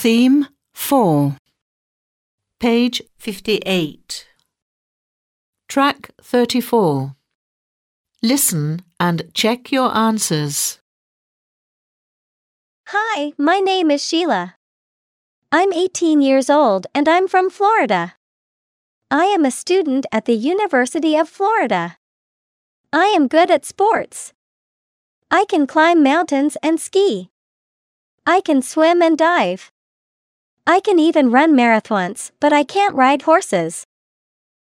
Theme 4. Page 58. Track 34. Listen and check your answers. Hi, my name is Sheila. I'm 18 years old and I'm from Florida. I am a student at the University of Florida. I am good at sports. I can climb mountains and ski. I can swim and dive. I can even run marathons, but I can't ride horses.